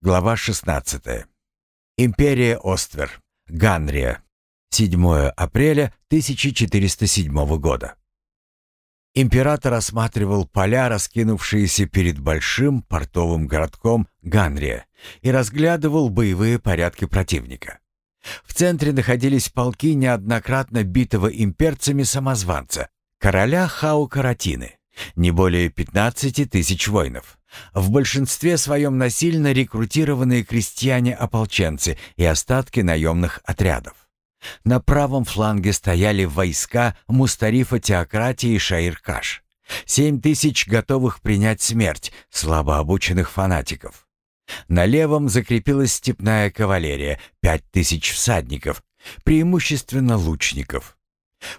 Глава 16. Империя Оствер. Ганрия. 7 апреля 1407 года. Император осматривал поля, раскинувшиеся перед большим портовым городком Ганрия, и разглядывал боевые порядки противника. В центре находились полки неоднократно битого имперцами самозванца, короля Хау-Каратины, не более 15 тысяч воинов в большинстве своем насильно рекрутированные крестьяне-ополченцы и остатки наемных отрядов. На правом фланге стояли войска Мустарифа теократии Шаиркаш. Семь тысяч готовых принять смерть, слабо обученных фанатиков. На левом закрепилась степная кавалерия, пять тысяч всадников, преимущественно лучников.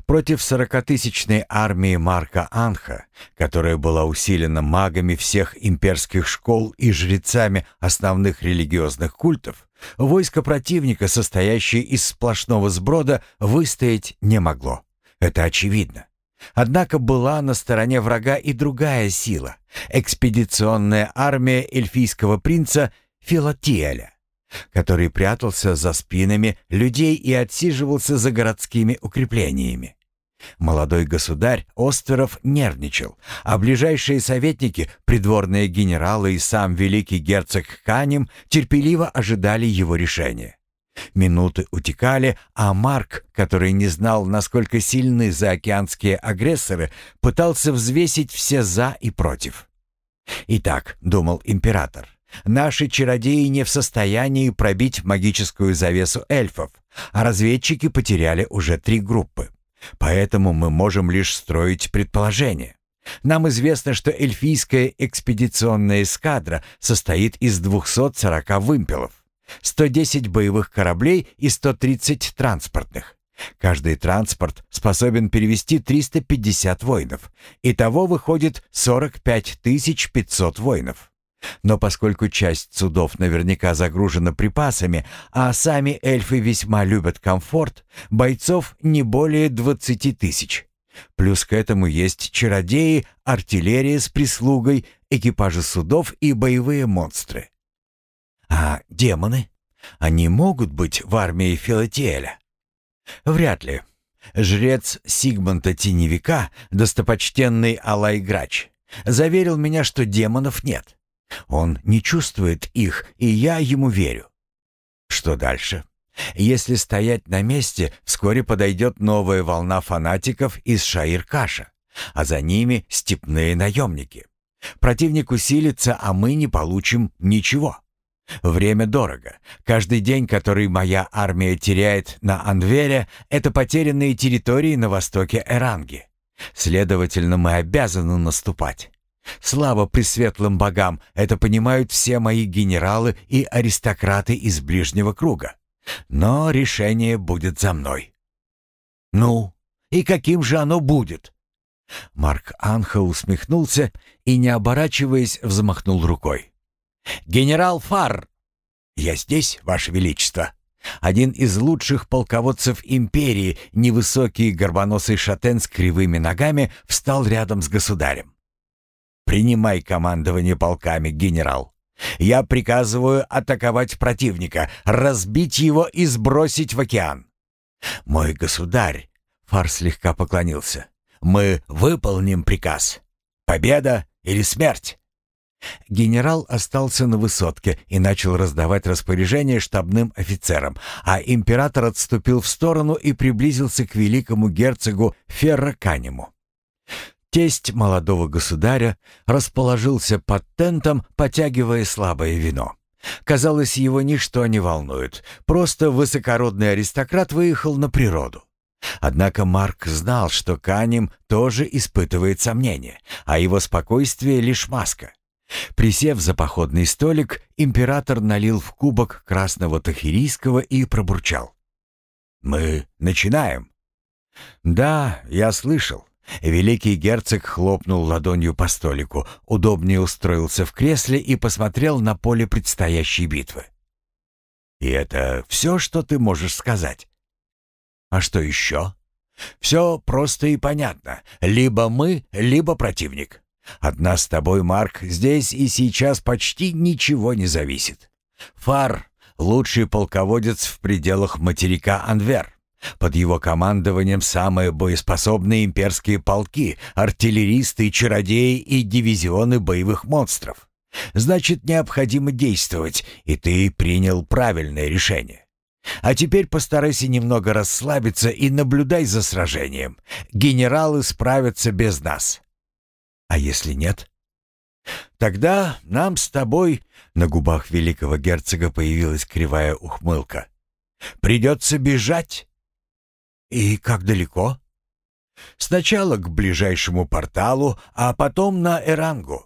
Против сорокатысячной армии Марка Анха, которая была усилена магами всех имперских школ и жрецами основных религиозных культов, войско противника, состоящее из сплошного сброда, выстоять не могло. Это очевидно. Однако была на стороне врага и другая сила — экспедиционная армия эльфийского принца Филатиэля который прятался за спинами людей и отсиживался за городскими укреплениями. Молодой государь Остеров нервничал, а ближайшие советники, придворные генералы и сам великий герцог Канем терпеливо ожидали его решения. Минуты утекали, а Марк, который не знал, насколько сильны заокеанские агрессоры, пытался взвесить все «за» и «против». «Итак», — думал император, — Наши чародеи не в состоянии пробить магическую завесу эльфов, а разведчики потеряли уже три группы. Поэтому мы можем лишь строить предположения. Нам известно, что эльфийская экспедиционная эскадра состоит из 240 вымпелов, 110 боевых кораблей и 130 транспортных. Каждый транспорт способен перевести 350 воинов. Итого выходит 45 500 воинов. Но поскольку часть судов наверняка загружена припасами, а сами эльфы весьма любят комфорт, бойцов не более 20 тысяч. Плюс к этому есть чародеи, артиллерия с прислугой, экипажи судов и боевые монстры. А демоны? Они могут быть в армии Филатиэля? Вряд ли. Жрец Сигмонта Теневика, достопочтенный Алай заверил меня, что демонов нет. Он не чувствует их, и я ему верю. Что дальше? Если стоять на месте, вскоре подойдет новая волна фанатиков из Шаир-Каша, а за ними степные наемники. Противник усилится, а мы не получим ничего. Время дорого. Каждый день, который моя армия теряет на Анвере, это потерянные территории на востоке Эранги. Следовательно, мы обязаны наступать. Слава пресветлым богам, это понимают все мои генералы и аристократы из ближнего круга. Но решение будет за мной. Ну, и каким же оно будет? Марк Анха усмехнулся и, не оборачиваясь, взмахнул рукой. «Генерал Фар!» «Я здесь, Ваше Величество!» Один из лучших полководцев империи, невысокий горбоносый шатен с кривыми ногами, встал рядом с государем. Принимай командование полками, генерал. Я приказываю атаковать противника, разбить его и сбросить в океан. Мой государь, Фар слегка поклонился. Мы выполним приказ. Победа или смерть? Генерал остался на высотке и начал раздавать распоряжения штабным офицерам, а император отступил в сторону и приблизился к великому герцогу Ферраканему. Тесть молодого государя расположился под тентом, потягивая слабое вино. Казалось, его ничто не волнует, просто высокородный аристократ выехал на природу. Однако Марк знал, что Канем тоже испытывает сомнения, а его спокойствие — лишь маска. Присев за походный столик, император налил в кубок красного тахирийского и пробурчал. «Мы начинаем». «Да, я слышал. Великий герцог хлопнул ладонью по столику, удобнее устроился в кресле и посмотрел на поле предстоящей битвы. «И это все, что ты можешь сказать?» «А что еще?» «Все просто и понятно. Либо мы, либо противник. От нас с тобой, Марк, здесь и сейчас почти ничего не зависит. Фар — лучший полководец в пределах материка Анвер. Под его командованием самые боеспособные имперские полки, артиллеристы, чародеи и дивизионы боевых монстров. Значит, необходимо действовать, и ты принял правильное решение. А теперь постарайся немного расслабиться и наблюдай за сражением. Генералы справятся без нас. А если нет? Тогда нам с тобой на губах великого герцога появилась кривая ухмылка. Придется бежать. И как далеко? Сначала к ближайшему порталу, а потом на Эрангу.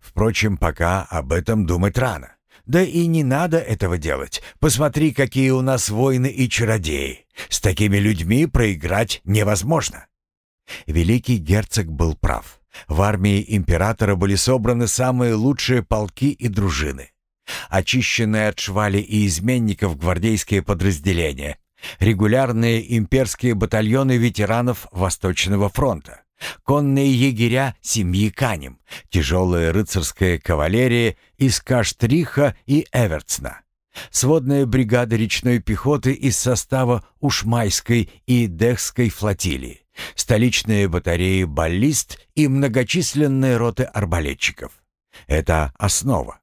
Впрочем, пока об этом думать рано. Да и не надо этого делать. Посмотри, какие у нас воины и чародеи. С такими людьми проиграть невозможно. Великий герцог был прав. В армии императора были собраны самые лучшие полки и дружины. Очищенные от швали и изменников гвардейские подразделения, регулярные имперские батальоны ветеранов Восточного фронта, конные егеря семьи Канем, тяжелая рыцарская кавалерия из Каштриха и Эвертсна, сводная бригада речной пехоты из состава Ушмайской и Дехской флотилии, столичные батареи баллист и многочисленные роты арбалетчиков. Это основа.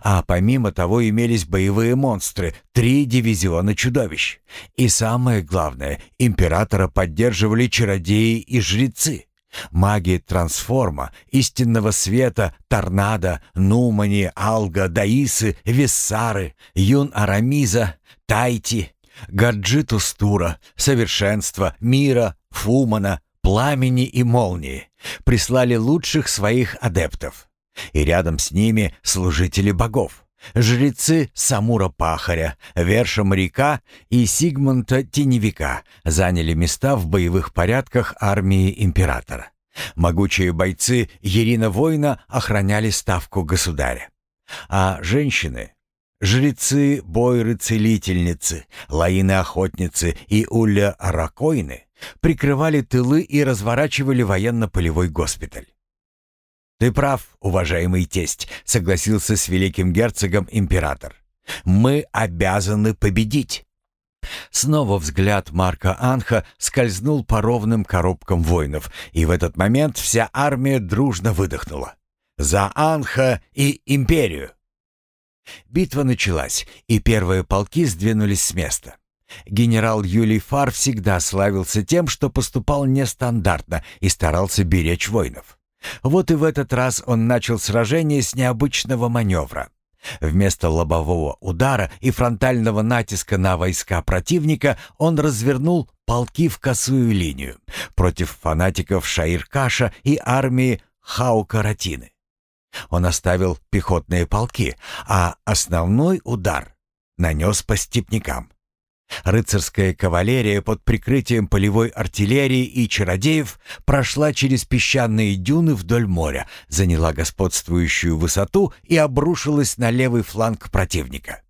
А помимо того имелись боевые монстры, три дивизиона чудовищ. И самое главное, императора поддерживали чародеи и жрецы. Маги трансформа, истинного света, торнадо, нумани, алга, даисы, виссары, юн арамиза, тайти, гаджиту стура, совершенства, мира, фумана, пламени и молнии прислали лучших своих адептов. И рядом с ними служители богов. Жрецы Самура-Пахаря, Верша Моряка и Сигмунта Теневика заняли места в боевых порядках армии императора. Могучие бойцы Ерина Воина охраняли ставку государя. А женщины, жрецы, бойры-целительницы, лаины-охотницы и уля-аракойны прикрывали тылы и разворачивали военно-полевой госпиталь. «Ты прав, уважаемый тесть», — согласился с великим герцогом император. «Мы обязаны победить». Снова взгляд Марка Анха скользнул по ровным коробкам воинов, и в этот момент вся армия дружно выдохнула. «За Анха и империю!» Битва началась, и первые полки сдвинулись с места. Генерал Юлий Фар всегда славился тем, что поступал нестандартно и старался беречь воинов. Вот и в этот раз он начал сражение с необычного маневра. Вместо лобового удара и фронтального натиска на войска противника он развернул полки в косую линию против фанатиков Шаиркаша и армии Хаукаратины. Он оставил пехотные полки, а основной удар нанес по степнякам. Рыцарская кавалерия под прикрытием полевой артиллерии и чародеев прошла через песчаные дюны вдоль моря, заняла господствующую высоту и обрушилась на левый фланг противника.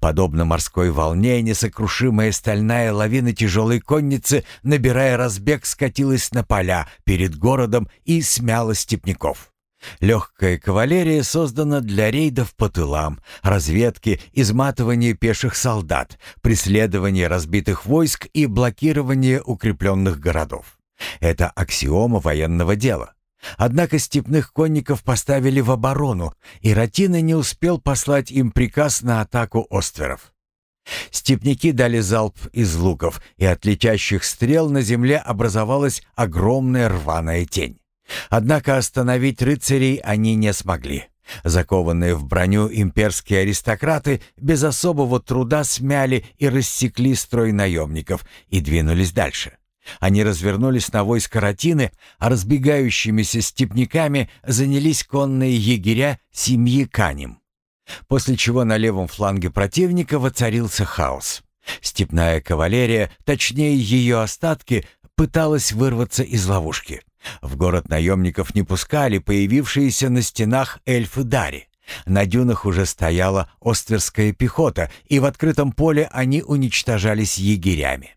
Подобно морской волне, несокрушимая стальная лавина тяжелой конницы, набирая разбег, скатилась на поля перед городом и смяла степняков. Легкая кавалерия создана для рейдов по тылам, разведки, изматывания пеших солдат, преследования разбитых войск и блокирования укрепленных городов. Это аксиома военного дела. Однако степных конников поставили в оборону, и Ратина не успел послать им приказ на атаку остверов. Степняки дали залп из луков, и от летящих стрел на земле образовалась огромная рваная тень. Однако остановить рыцарей они не смогли. Закованные в броню имперские аристократы без особого труда смяли и рассекли строй наемников и двинулись дальше. Они развернулись на войско Ратины, а разбегающимися степняками занялись конные егеря семьи Канем. После чего на левом фланге противника воцарился хаос. Степная кавалерия, точнее ее остатки, пыталась вырваться из ловушки. В город наемников не пускали появившиеся на стенах эльфы Дари. На дюнах уже стояла остверская пехота, и в открытом поле они уничтожались егерями.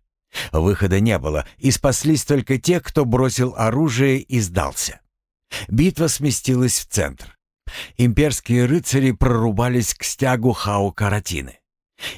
Выхода не было, и спаслись только те, кто бросил оружие и сдался. Битва сместилась в центр. Имперские рыцари прорубались к стягу Хау-Каратины.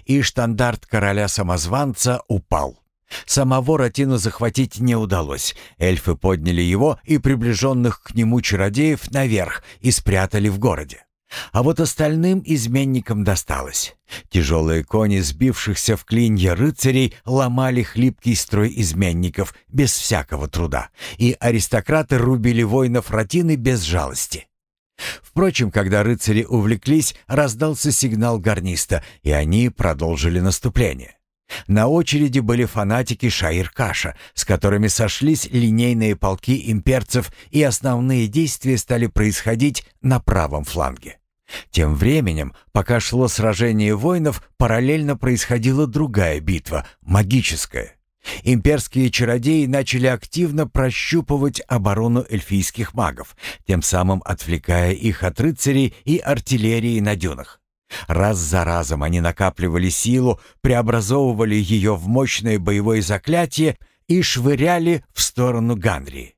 И штандарт короля-самозванца упал. Самого Ратину захватить не удалось. Эльфы подняли его и приближенных к нему чародеев наверх и спрятали в городе. А вот остальным изменникам досталось. Тяжелые кони сбившихся в клинья рыцарей ломали хлипкий строй изменников без всякого труда, и аристократы рубили воинов Ратины без жалости. Впрочем, когда рыцари увлеклись, раздался сигнал гарниста, и они продолжили наступление. На очереди были фанатики Шаир-Каша, с которыми сошлись линейные полки имперцев, и основные действия стали происходить на правом фланге. Тем временем, пока шло сражение воинов, параллельно происходила другая битва, магическая. Имперские чародеи начали активно прощупывать оборону эльфийских магов, тем самым отвлекая их от рыцарей и артиллерии на дюнах. Раз за разом они накапливали силу, преобразовывали ее в мощное боевое заклятие и швыряли в сторону Ганрии.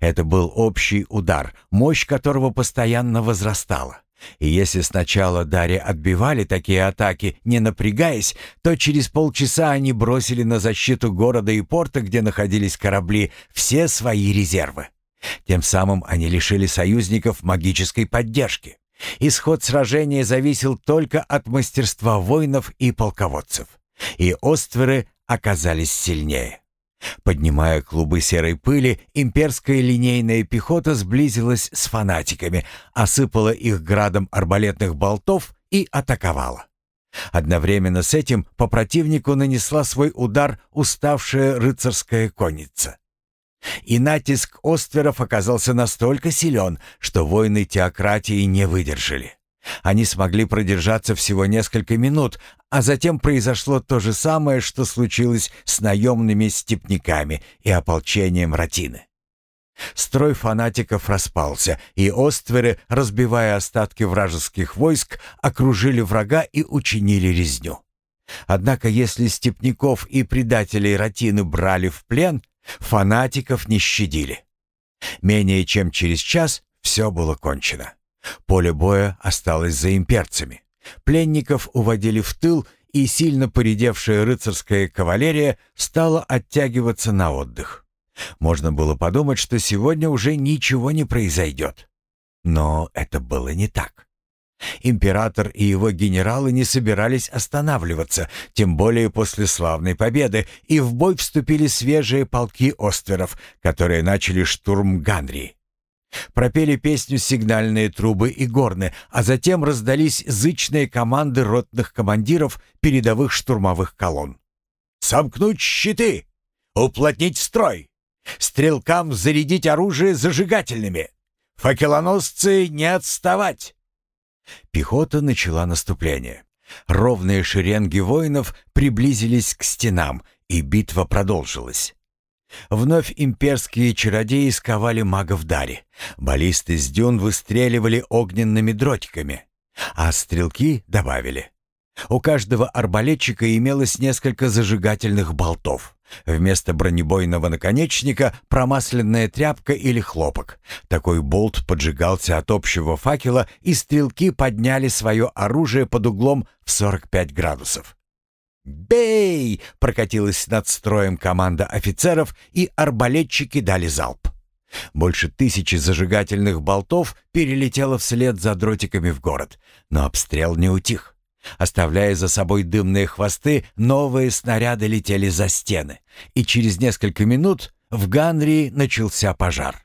Это был общий удар, мощь которого постоянно возрастала. И если сначала Дарья отбивали такие атаки, не напрягаясь, то через полчаса они бросили на защиту города и порта, где находились корабли, все свои резервы. Тем самым они лишили союзников магической поддержки. Исход сражения зависел только от мастерства воинов и полководцев. И остверы оказались сильнее. Поднимая клубы серой пыли, имперская линейная пехота сблизилась с фанатиками, осыпала их градом арбалетных болтов и атаковала. Одновременно с этим по противнику нанесла свой удар уставшая рыцарская конница. И натиск остверов оказался настолько силен, что воины теократии не выдержали. Они смогли продержаться всего несколько минут, а затем произошло то же самое, что случилось с наемными степняками и ополчением Ратины. Строй фанатиков распался, и остверы, разбивая остатки вражеских войск, окружили врага и учинили резню. Однако если степняков и предателей Ратины брали в плен, Фанатиков не щадили. Менее чем через час все было кончено. Поле боя осталось за имперцами. Пленников уводили в тыл, и сильно поредевшая рыцарская кавалерия стала оттягиваться на отдых. Можно было подумать, что сегодня уже ничего не произойдет. Но это было не так. Император и его генералы не собирались останавливаться, тем более после славной победы, и в бой вступили свежие полки остверов, которые начали штурм Ганрии. Пропели песню сигнальные трубы и горны, а затем раздались зычные команды ротных командиров передовых штурмовых колонн. «Сомкнуть щиты! Уплотнить строй! Стрелкам зарядить оружие зажигательными! Факелоносцы не отставать!» Пехота начала наступление. Ровные шеренги воинов приблизились к стенам, и битва продолжилась. Вновь имперские чародеи сковали магов Дари. Баллисты с дюн выстреливали огненными дротиками, а стрелки добавили. У каждого арбалетчика имелось несколько зажигательных болтов. Вместо бронебойного наконечника промасленная тряпка или хлопок. Такой болт поджигался от общего факела, и стрелки подняли свое оружие под углом в 45 градусов. «Бей!» — прокатилась над строем команда офицеров, и арбалетчики дали залп. Больше тысячи зажигательных болтов перелетело вслед за дротиками в город, но обстрел не утих. Оставляя за собой дымные хвосты, новые снаряды летели за стены, и через несколько минут в Ганрии начался пожар.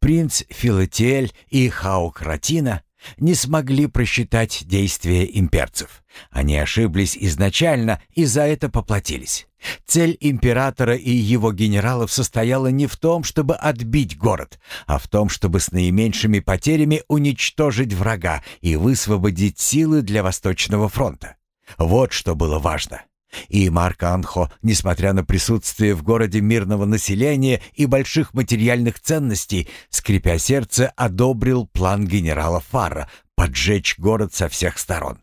Принц Филатель и Хаукратина не смогли просчитать действия имперцев. Они ошиблись изначально и за это поплатились. Цель императора и его генералов состояла не в том, чтобы отбить город, а в том, чтобы с наименьшими потерями уничтожить врага и высвободить силы для Восточного фронта. Вот что было важно. И Марк Анхо, несмотря на присутствие в городе мирного населения и больших материальных ценностей, скрипя сердце, одобрил план генерала Фара поджечь город со всех сторон.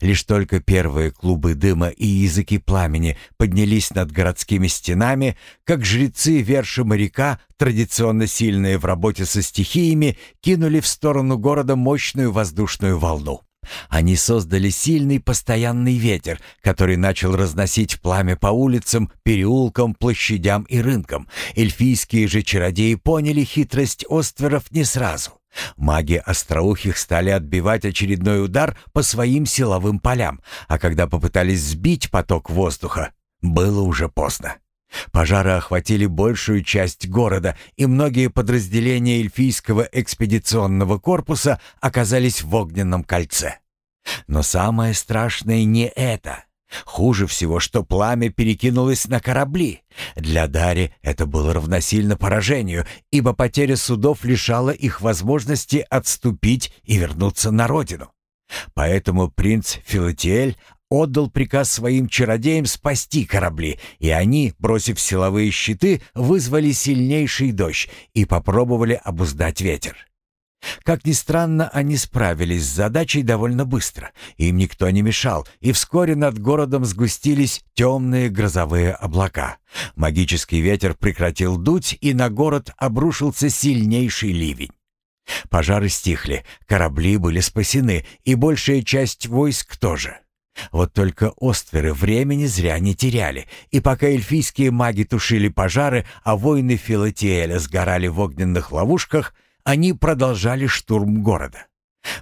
Лишь только первые клубы дыма и языки пламени поднялись над городскими стенами, как жрецы верши моряка, традиционно сильные в работе со стихиями, кинули в сторону города мощную воздушную волну. Они создали сильный постоянный ветер, который начал разносить пламя по улицам, переулкам, площадям и рынкам. Эльфийские же чародеи поняли хитрость остверов не сразу. Маги остроухих стали отбивать очередной удар по своим силовым полям, а когда попытались сбить поток воздуха, было уже поздно. Пожары охватили большую часть города, и многие подразделения эльфийского экспедиционного корпуса оказались в огненном кольце. Но самое страшное не это. Хуже всего, что пламя перекинулось на корабли. Для Дари это было равносильно поражению, ибо потеря судов лишала их возможности отступить и вернуться на родину. Поэтому принц Филатиэль отдал приказ своим чародеям спасти корабли, и они, бросив силовые щиты, вызвали сильнейший дождь и попробовали обуздать ветер. Как ни странно, они справились с задачей довольно быстро. Им никто не мешал, и вскоре над городом сгустились темные грозовые облака. Магический ветер прекратил дуть, и на город обрушился сильнейший ливень. Пожары стихли, корабли были спасены, и большая часть войск тоже. Вот только остверы времени зря не теряли, и пока эльфийские маги тушили пожары, а воины Филатиэля сгорали в огненных ловушках, они продолжали штурм города.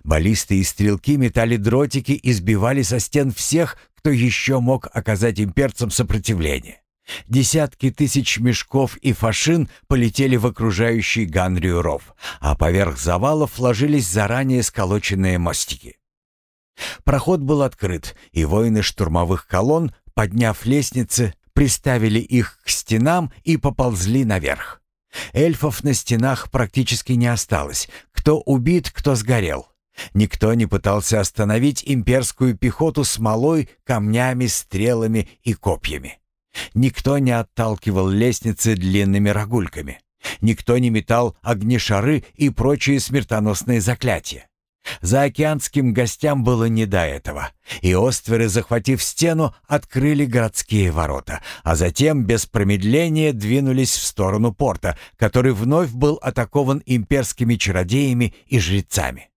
Баллисты и стрелки метали дротики и сбивали со стен всех, кто еще мог оказать имперцам сопротивление. Десятки тысяч мешков и фашин полетели в окружающий Ганрию ров, а поверх завалов ложились заранее сколоченные мостики. Проход был открыт, и воины штурмовых колонн, подняв лестницы, приставили их к стенам и поползли наверх. Эльфов на стенах практически не осталось. Кто убит, кто сгорел. Никто не пытался остановить имперскую пехоту смолой, камнями, стрелами и копьями. Никто не отталкивал лестницы длинными рогульками. Никто не метал огнешары и прочие смертоносные заклятия. За океанским гостям было не до этого, и остверы, захватив стену, открыли городские ворота, а затем без промедления двинулись в сторону порта, который вновь был атакован имперскими чародеями и жрецами.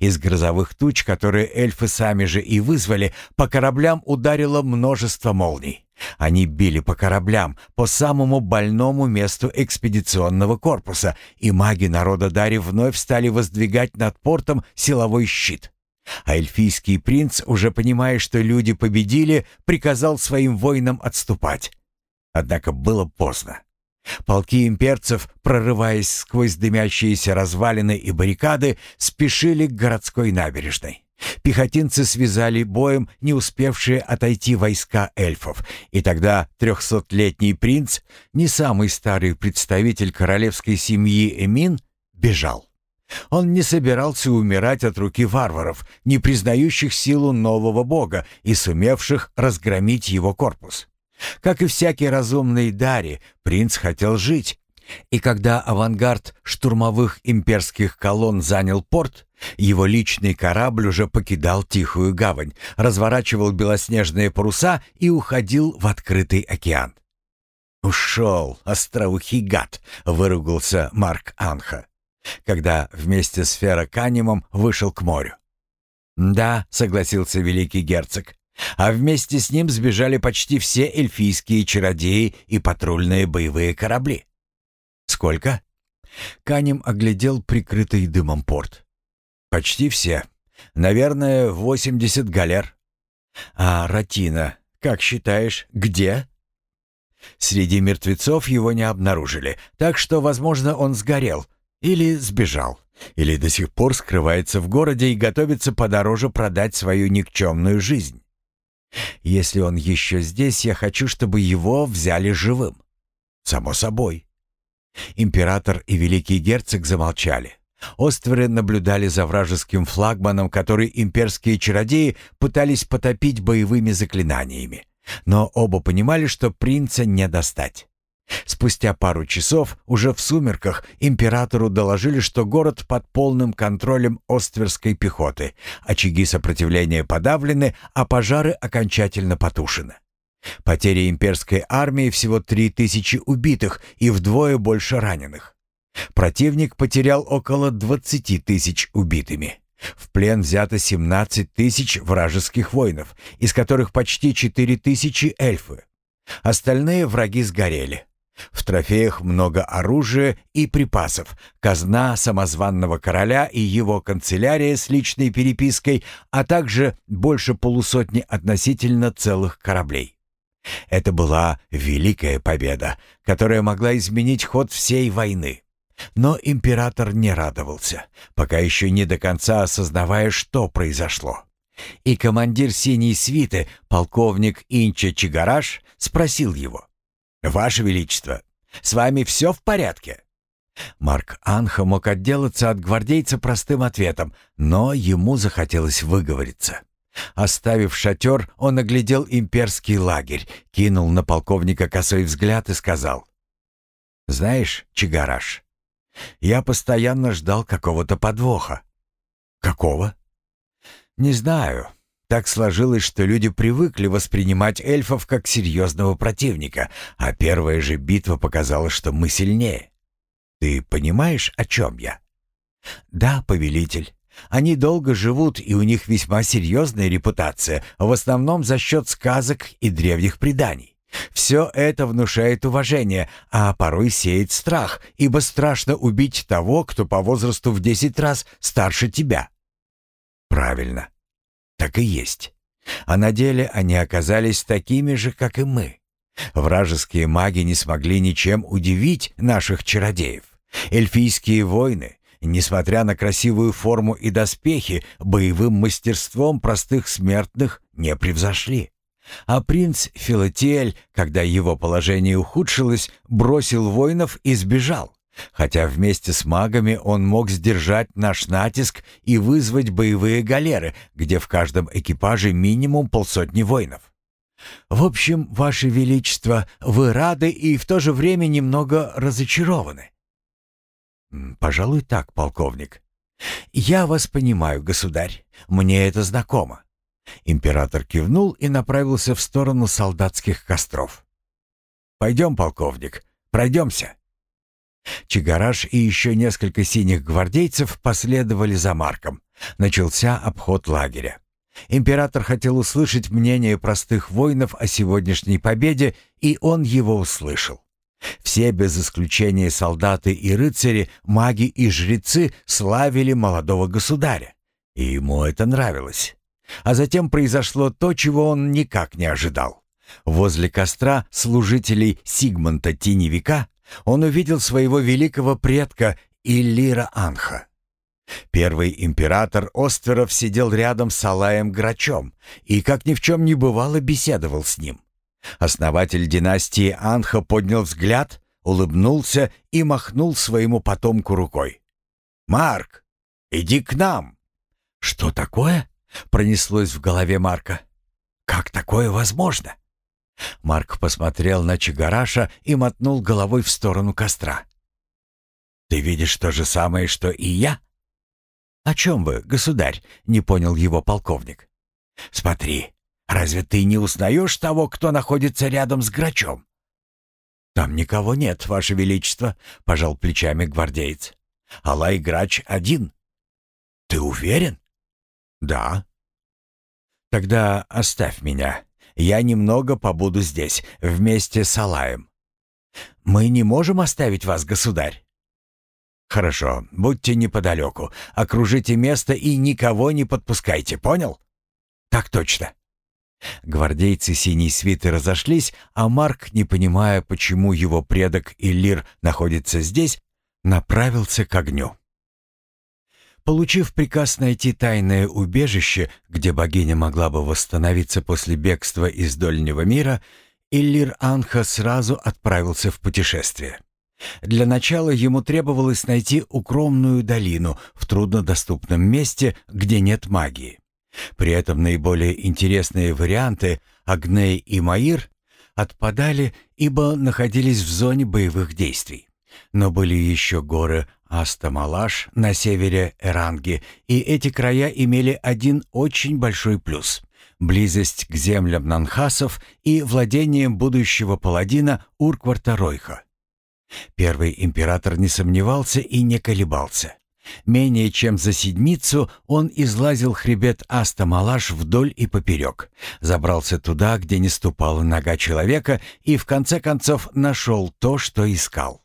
Из грозовых туч, которые эльфы сами же и вызвали, по кораблям ударило множество молний. Они били по кораблям, по самому больному месту экспедиционного корпуса, и маги народа Дари вновь стали воздвигать над портом силовой щит. А эльфийский принц, уже понимая, что люди победили, приказал своим воинам отступать. Однако было поздно. Полки имперцев, прорываясь сквозь дымящиеся развалины и баррикады, спешили к городской набережной. Пехотинцы связали боем не успевшие отойти войска эльфов, и тогда трехсотлетний принц, не самый старый представитель королевской семьи Эмин, бежал. Он не собирался умирать от руки варваров, не признающих силу нового бога и сумевших разгромить его корпус. Как и всякий разумный Дари, принц хотел жить, и когда авангард штурмовых имперских колонн занял порт, его личный корабль уже покидал Тихую гавань, разворачивал белоснежные паруса и уходил в открытый океан. «Ушел, остроухий гад!» — выругался Марк Анха, когда вместе с Фероканимом вышел к морю. «Да», — согласился великий герцог, а вместе с ним сбежали почти все эльфийские чародеи и патрульные боевые корабли. «Сколько?» Канем оглядел прикрытый дымом порт. «Почти все. Наверное, восемьдесят галер». «А Ратина, как считаешь, где?» Среди мертвецов его не обнаружили, так что, возможно, он сгорел или сбежал, или до сих пор скрывается в городе и готовится подороже продать свою никчемную жизнь. Если он еще здесь, я хочу, чтобы его взяли живым. Само собой. Император и великий герцог замолчали. Остверы наблюдали за вражеским флагманом, который имперские чародеи пытались потопить боевыми заклинаниями. Но оба понимали, что принца не достать. Спустя пару часов, уже в сумерках, императору доложили, что город под полным контролем остверской пехоты, очаги сопротивления подавлены, а пожары окончательно потушены. Потери имперской армии всего три тысячи убитых и вдвое больше раненых. Противник потерял около 20 тысяч убитыми. В плен взято 17 тысяч вражеских воинов, из которых почти 4 тысячи эльфы. Остальные враги сгорели. В трофеях много оружия и припасов, казна самозванного короля и его канцелярия с личной перепиской, а также больше полусотни относительно целых кораблей. Это была великая победа, которая могла изменить ход всей войны. Но император не радовался, пока еще не до конца осознавая, что произошло. И командир синей свиты, полковник Инча Чигараш, спросил его. «Ваше Величество, с вами все в порядке?» Марк Анха мог отделаться от гвардейца простым ответом, но ему захотелось выговориться. Оставив шатер, он оглядел имперский лагерь, кинул на полковника косой взгляд и сказал. «Знаешь, Чигараш, я постоянно ждал какого-то подвоха». «Какого?» «Не знаю. Так сложилось, что люди привыкли воспринимать эльфов как серьезного противника, а первая же битва показала, что мы сильнее. Ты понимаешь, о чем я?» «Да, повелитель. Они долго живут, и у них весьма серьезная репутация, в основном за счет сказок и древних преданий. Все это внушает уважение, а порой сеет страх, ибо страшно убить того, кто по возрасту в десять раз старше тебя. Правильно. Так и есть. А на деле они оказались такими же, как и мы. Вражеские маги не смогли ничем удивить наших чародеев. Эльфийские войны, несмотря на красивую форму и доспехи, боевым мастерством простых смертных не превзошли. А принц Филатиэль, когда его положение ухудшилось, бросил воинов и сбежал. Хотя вместе с магами он мог сдержать наш натиск и вызвать боевые галеры, где в каждом экипаже минимум полсотни воинов. В общем, Ваше Величество, вы рады и в то же время немного разочарованы. Пожалуй, так, полковник. Я вас понимаю, государь. Мне это знакомо. Император кивнул и направился в сторону солдатских костров. «Пойдем, полковник, пройдемся». Чигараш и еще несколько синих гвардейцев последовали за Марком. Начался обход лагеря. Император хотел услышать мнение простых воинов о сегодняшней победе, и он его услышал. Все без исключения солдаты и рыцари, маги и жрецы славили молодого государя. И ему это нравилось. А затем произошло то, чего он никак не ожидал. Возле костра служителей Сигмунта Теневика он увидел своего великого предка Иллира Анха. Первый император Остверов сидел рядом с Алаем Грачом и, как ни в чем не бывало, беседовал с ним. Основатель династии Анха поднял взгляд, улыбнулся и махнул своему потомку рукой. «Марк, иди к нам!» «Что такое?» Пронеслось в голове Марка. «Как такое возможно?» Марк посмотрел на Чигараша и мотнул головой в сторону костра. «Ты видишь то же самое, что и я?» «О чем вы, государь?» — не понял его полковник. «Смотри, разве ты не узнаешь того, кто находится рядом с Грачом?» «Там никого нет, ваше величество», — пожал плечами гвардеец. «Алай Грач один». «Ты уверен?» «Да». «Тогда оставь меня. Я немного побуду здесь, вместе с Алаем». «Мы не можем оставить вас, государь». «Хорошо, будьте неподалеку, окружите место и никого не подпускайте, понял?» «Так точно». Гвардейцы синей свиты разошлись, а Марк, не понимая, почему его предок Иллир находится здесь, направился к огню. Получив приказ найти тайное убежище, где богиня могла бы восстановиться после бегства из Дольнего мира, Иллир Анха сразу отправился в путешествие. Для начала ему требовалось найти укромную долину в труднодоступном месте, где нет магии. При этом наиболее интересные варианты Агней и Маир отпадали, ибо находились в зоне боевых действий. Но были еще горы Астамалаш на севере Эранги, и эти края имели один очень большой плюс — близость к землям нанхасов и владением будущего паладина Уркварта Ройха. Первый император не сомневался и не колебался. Менее чем за седмицу он излазил хребет Астамалаш вдоль и поперек, забрался туда, где не ступала нога человека, и в конце концов нашел то, что искал.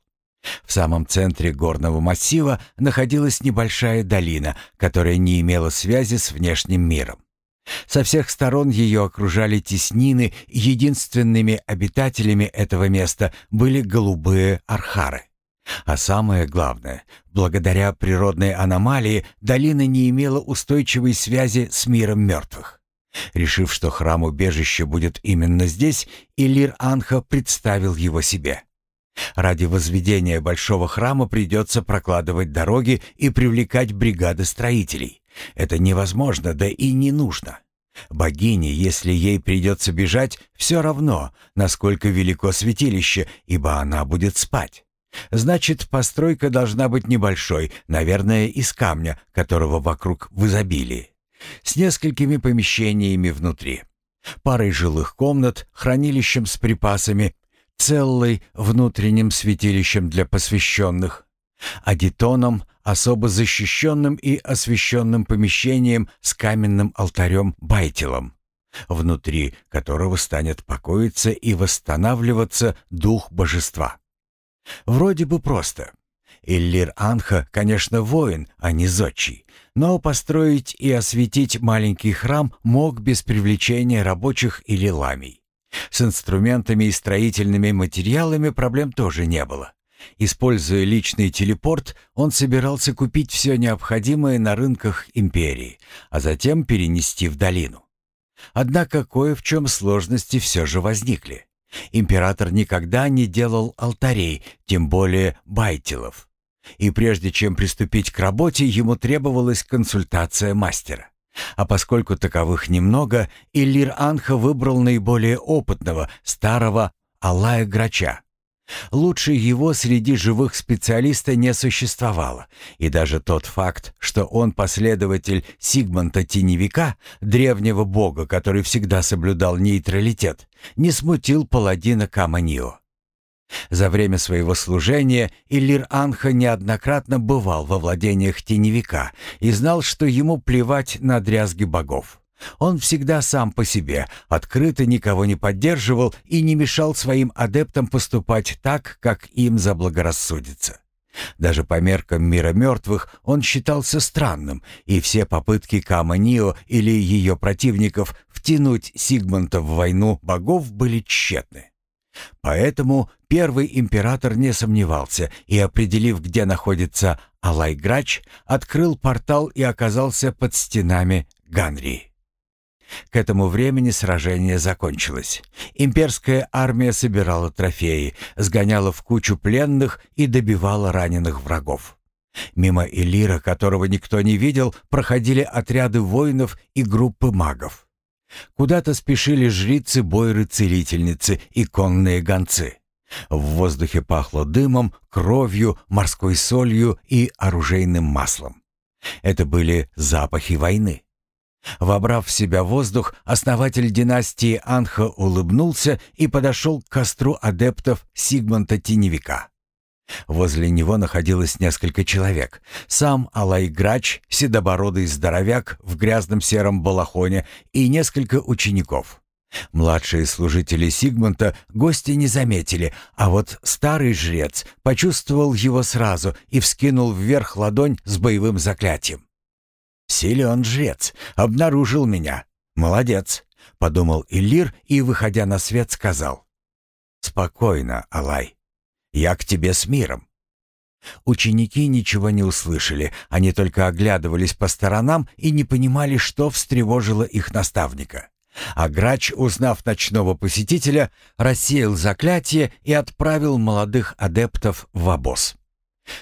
В самом центре горного массива находилась небольшая долина, которая не имела связи с внешним миром. Со всех сторон ее окружали теснины, единственными обитателями этого места были голубые архары. А самое главное, благодаря природной аномалии долина не имела устойчивой связи с миром мертвых. Решив, что храм-убежище будет именно здесь, Илир Анха представил его себе. Ради возведения большого храма придется прокладывать дороги и привлекать бригады строителей. Это невозможно, да и не нужно. Богине, если ей придется бежать, все равно, насколько велико святилище, ибо она будет спать. Значит, постройка должна быть небольшой, наверное, из камня, которого вокруг в изобилии, с несколькими помещениями внутри. Парой жилых комнат, хранилищем с припасами, целой внутренним святилищем для посвященных, адитоном, особо защищенным и освященным помещением с каменным алтарем-байтелом, внутри которого станет покоиться и восстанавливаться дух божества. Вроде бы просто. Иллир Анха, конечно, воин, а не зодчий, но построить и осветить маленький храм мог без привлечения рабочих или ламий. С инструментами и строительными материалами проблем тоже не было. Используя личный телепорт, он собирался купить все необходимое на рынках империи, а затем перенести в долину. Однако кое в чем сложности все же возникли. Император никогда не делал алтарей, тем более байтилов. И прежде чем приступить к работе, ему требовалась консультация мастера. А поскольку таковых немного, Иллир Анха выбрал наиболее опытного, старого Алая Грача. Лучше его среди живых специалиста не существовало, и даже тот факт, что он последователь Сигмонта Теневика, древнего бога, который всегда соблюдал нейтралитет, не смутил паладина Каманио. За время своего служения Иллир Анха неоднократно бывал во владениях Теневика и знал, что ему плевать на дрязги богов. Он всегда сам по себе, открыто никого не поддерживал и не мешал своим адептам поступать так, как им заблагорассудится. Даже по меркам мира мертвых он считался странным, и все попытки Кама Нио или ее противников втянуть Сигмунта в войну богов были тщетны. Поэтому первый император не сомневался и, определив, где находится Алайграч, открыл портал и оказался под стенами Ганрии. К этому времени сражение закончилось. Имперская армия собирала трофеи, сгоняла в кучу пленных и добивала раненых врагов. Мимо Элира, которого никто не видел, проходили отряды воинов и группы магов. Куда-то спешили жрицы, бойры-целительницы и конные гонцы. В воздухе пахло дымом, кровью, морской солью и оружейным маслом. Это были запахи войны. Вобрав в себя воздух, основатель династии Анха улыбнулся и подошел к костру адептов Сигмонта Теневика. Возле него находилось несколько человек. Сам Алай Грач, седобородый здоровяк в грязном сером балахоне и несколько учеников. Младшие служители Сигмунта гости не заметили, а вот старый жрец почувствовал его сразу и вскинул вверх ладонь с боевым заклятием. «Силен жрец, обнаружил меня. Молодец», — подумал Иллир и, выходя на свет, сказал. «Спокойно, Алай. Я к тебе с миром». Ученики ничего не услышали, они только оглядывались по сторонам и не понимали, что встревожило их наставника. А грач, узнав ночного посетителя, рассеял заклятие и отправил молодых адептов в обоз.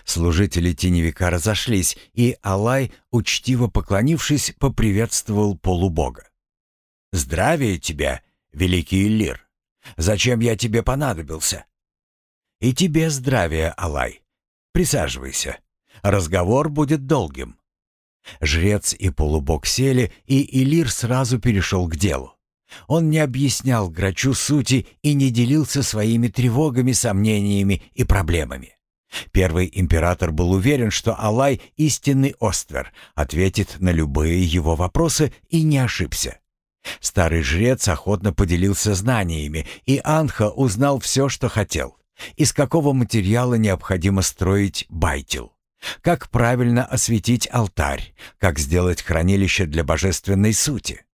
Служители теневика разошлись, и Алай, учтиво поклонившись, поприветствовал полубога. «Здравия тебе, великий Лир! Зачем я тебе понадобился?» «И тебе здравия, Алай. Присаживайся. Разговор будет долгим». Жрец и полубог сели, и Илир сразу перешел к делу. Он не объяснял грачу сути и не делился своими тревогами, сомнениями и проблемами. Первый император был уверен, что Алай — истинный Оствер, ответит на любые его вопросы и не ошибся. Старый жрец охотно поделился знаниями, и Анха узнал все, что хотел. Из какого материала необходимо строить байтил. Как правильно осветить алтарь, как сделать хранилище для божественной сути.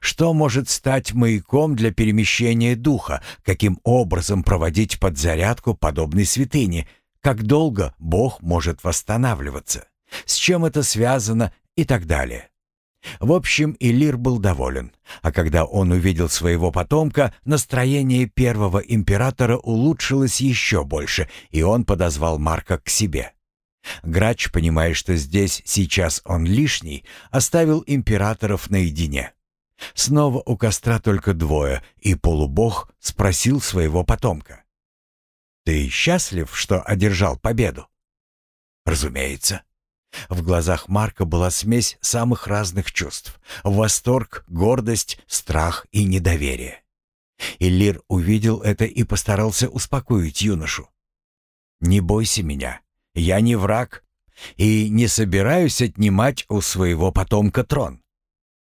Что может стать маяком для перемещения духа, каким образом проводить подзарядку подобной святыни, как долго Бог может восстанавливаться, с чем это связано и так далее. В общем, Илир был доволен, а когда он увидел своего потомка, настроение первого императора улучшилось еще больше, и он подозвал Марка к себе. Грач, понимая, что здесь сейчас он лишний, оставил императоров наедине. Снова у костра только двое, и полубог спросил своего потомка. «Ты счастлив, что одержал победу?» «Разумеется». В глазах Марка была смесь самых разных чувств. Восторг, гордость, страх и недоверие. Иллир увидел это и постарался успокоить юношу. «Не бойся меня. Я не враг и не собираюсь отнимать у своего потомка трон.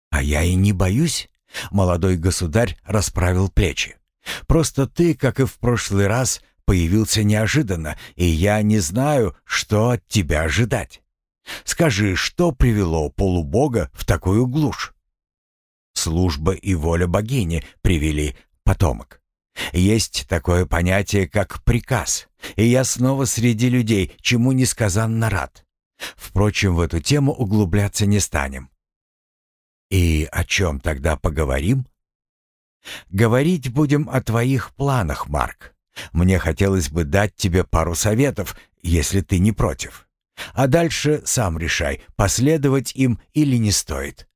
«А я и не боюсь», — молодой государь расправил плечи. «Просто ты, как и в прошлый раз, появился неожиданно, и я не знаю, что от тебя ожидать. Скажи, что привело полубога в такую глушь?» «Служба и воля богини привели потомок. Есть такое понятие, как приказ, и я снова среди людей, чему несказанно рад. Впрочем, в эту тему углубляться не станем. «И о чем тогда поговорим?» «Говорить будем о твоих планах, Марк. Мне хотелось бы дать тебе пару советов, если ты не против. А дальше сам решай, последовать им или не стоит.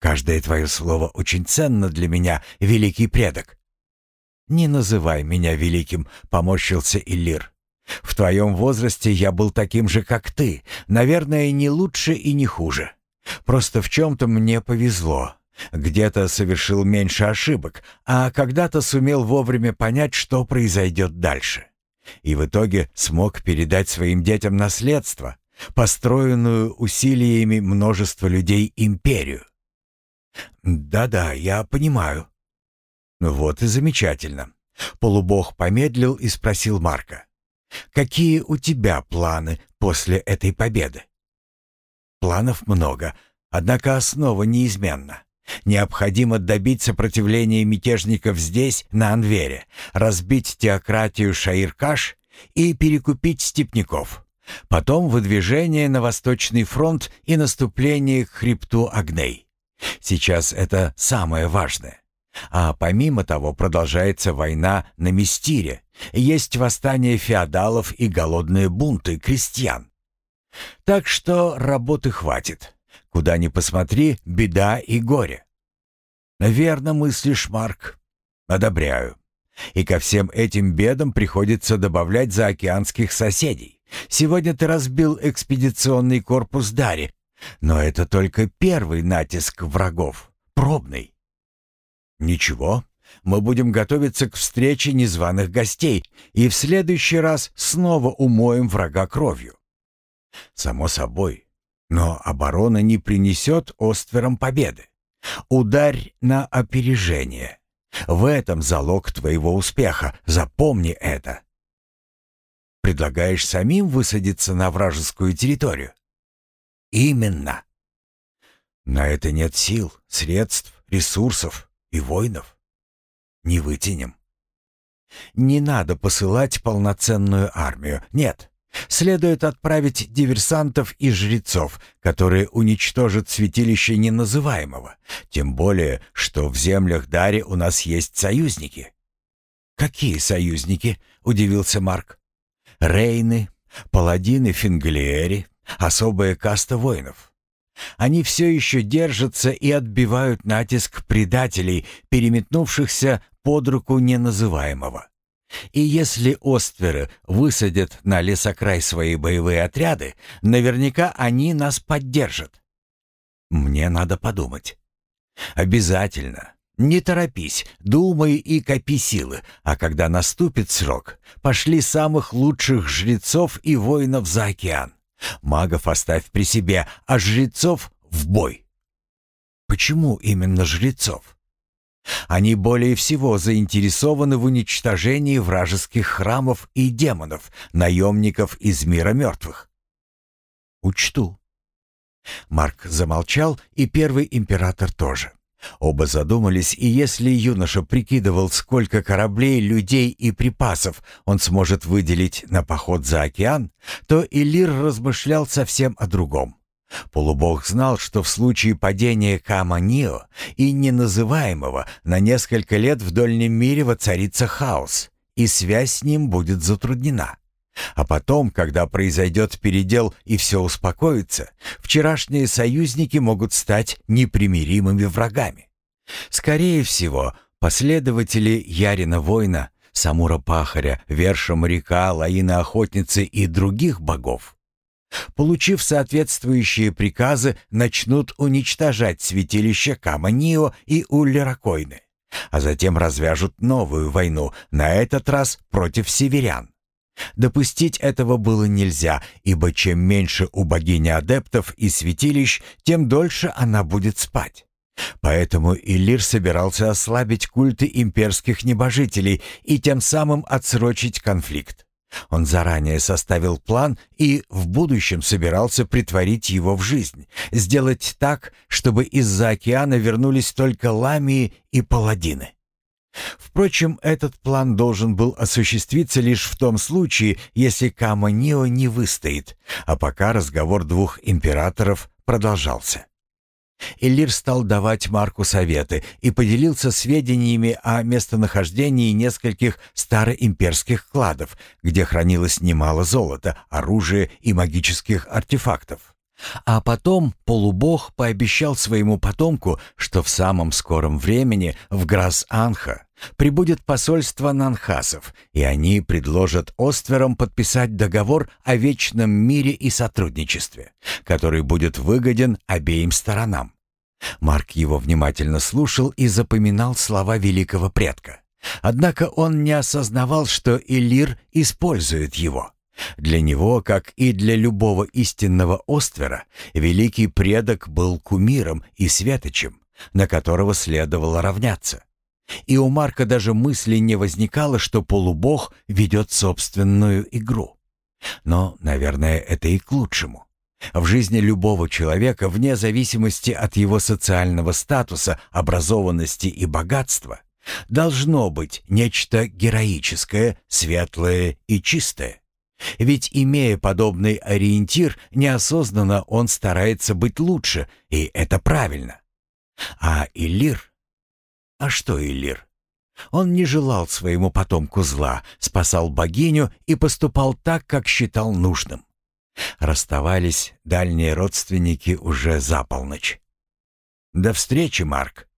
Каждое твое слово очень ценно для меня, великий предок». «Не называй меня великим», — поморщился Иллир. «В твоем возрасте я был таким же, как ты, наверное, не лучше и не хуже. Просто в чем-то мне повезло. Где-то совершил меньше ошибок, а когда-то сумел вовремя понять, что произойдет дальше. И в итоге смог передать своим детям наследство, построенную усилиями множества людей империю. «Да-да, я понимаю». «Вот и замечательно». Полубог помедлил и спросил Марка. «Какие у тебя планы после этой победы?» Планов много, однако основа неизменна. Необходимо добить сопротивления мятежников здесь, на Анвере, разбить теократию Шаиркаш и перекупить степняков. Потом выдвижение на Восточный фронт и наступление к хребту Агней. Сейчас это самое важное. А помимо того продолжается война на Мистире, есть восстание феодалов и голодные бунты крестьян. Так что работы хватит. Куда ни посмотри, беда и горе. Верно мыслишь, Марк. Одобряю. И ко всем этим бедам приходится добавлять заокеанских соседей. Сегодня ты разбил экспедиционный корпус Дари, но это только первый натиск врагов, пробный. Ничего, мы будем готовиться к встрече незваных гостей и в следующий раз снова умоем врага кровью. Само собой. Но оборона не принесет Остверам победы. Ударь на опережение. В этом залог твоего успеха. Запомни это. Предлагаешь самим высадиться на вражескую территорию? Именно. На это нет сил, средств, ресурсов и воинов. Не вытянем. Не надо посылать полноценную армию. Нет. Следует отправить диверсантов и жрецов, которые уничтожат святилище неназываемого, тем более, что в землях Дари у нас есть союзники». «Какие союзники?» — удивился Марк. «Рейны, паладины Фингалиери, особая каста воинов. Они все еще держатся и отбивают натиск предателей, переметнувшихся под руку неназываемого. И если остверы высадят на лесокрай свои боевые отряды, наверняка они нас поддержат. Мне надо подумать. Обязательно. Не торопись, думай и копи силы, а когда наступит срок, пошли самых лучших жрецов и воинов за океан. Магов оставь при себе, а жрецов в бой. Почему именно жрецов? Они более всего заинтересованы в уничтожении вражеских храмов и демонов, наемников из мира мертвых. Учту. Марк замолчал, и первый император тоже. Оба задумались, и если юноша прикидывал, сколько кораблей, людей и припасов он сможет выделить на поход за океан, то Илир размышлял совсем о другом. Полубог знал, что в случае падения Каманио и неназываемого на несколько лет в Дольнем мире воцарится хаос, и связь с ним будет затруднена. А потом, когда произойдет передел и все успокоится, вчерашние союзники могут стать непримиримыми врагами. Скорее всего, последователи Ярина Воина, Самура Пахаря, Верша Моряка, Лаина Охотницы и других богов, получив соответствующие приказы, начнут уничтожать святилища Каманио и Уллеракойны, а затем развяжут новую войну, на этот раз против северян. Допустить этого было нельзя, ибо чем меньше у богини адептов и святилищ, тем дольше она будет спать. Поэтому Иллир собирался ослабить культы имперских небожителей и тем самым отсрочить конфликт. Он заранее составил план и в будущем собирался притворить его в жизнь, сделать так, чтобы из-за океана вернулись только ламии и паладины. Впрочем, этот план должен был осуществиться лишь в том случае, если Кама Нио не выстоит, а пока разговор двух императоров продолжался. Элир стал давать Марку советы и поделился сведениями о местонахождении нескольких староимперских кладов, где хранилось немало золота, оружия и магических артефактов. А потом полубог пообещал своему потомку, что в самом скором времени в Грас-Анха прибудет посольство нанхасов, и они предложат Остверам подписать договор о вечном мире и сотрудничестве, который будет выгоден обеим сторонам. Марк его внимательно слушал и запоминал слова великого предка. Однако он не осознавал, что Элир использует его. Для него, как и для любого истинного Оствера, великий предок был кумиром и светочем, на которого следовало равняться. И у Марка даже мысли не возникало, что полубог ведет собственную игру. Но, наверное, это и к лучшему. В жизни любого человека, вне зависимости от его социального статуса, образованности и богатства, должно быть нечто героическое, светлое и чистое. Ведь, имея подобный ориентир, неосознанно он старается быть лучше, и это правильно. А Илир а что Иллир? Он не желал своему потомку зла, спасал богиню и поступал так, как считал нужным. Расставались дальние родственники уже за полночь. «До встречи, Марк!»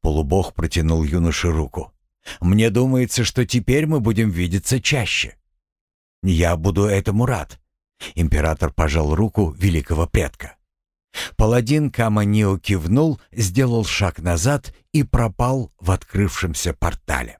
Полубог протянул юноше руку. «Мне думается, что теперь мы будем видеться чаще». «Я буду этому рад», — император пожал руку великого предка. Паладин Каманио кивнул, сделал шаг назад и пропал в открывшемся портале.